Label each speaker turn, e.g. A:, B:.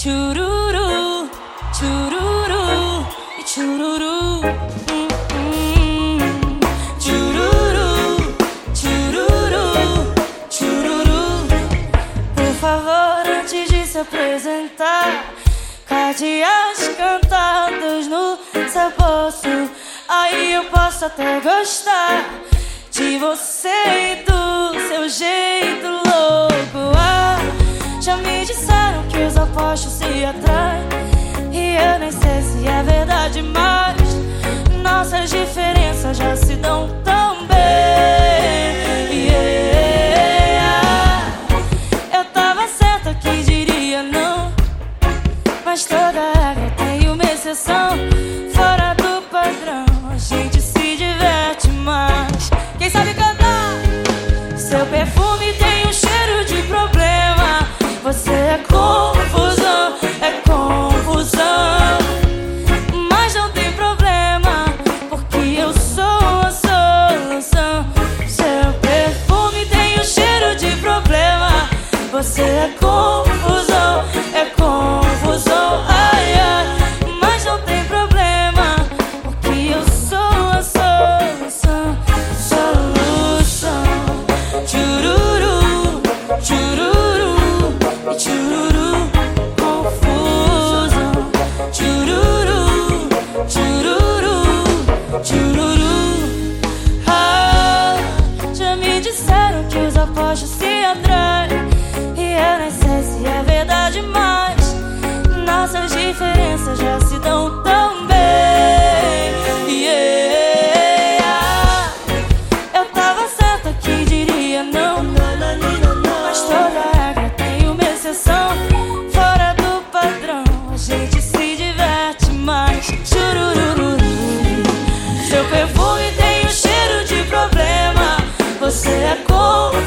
A: Chururu, chururu, chururu. Por favor, antes de se apresentar, cadeas cantadas no bolso. Aí eu posso até gostar de você e do seu jeito louco. Atraem. E eu nem sei se é verdade, mas é confusão, é confusão. Mas não tem problema, porque eu sou a solução, solução. Chururu, chururu, chururu, confusão. Chururu, chururu, chururu. Ah, já me disseram que os apóstolos Seu perfume tem o cheiro de problema. Você é como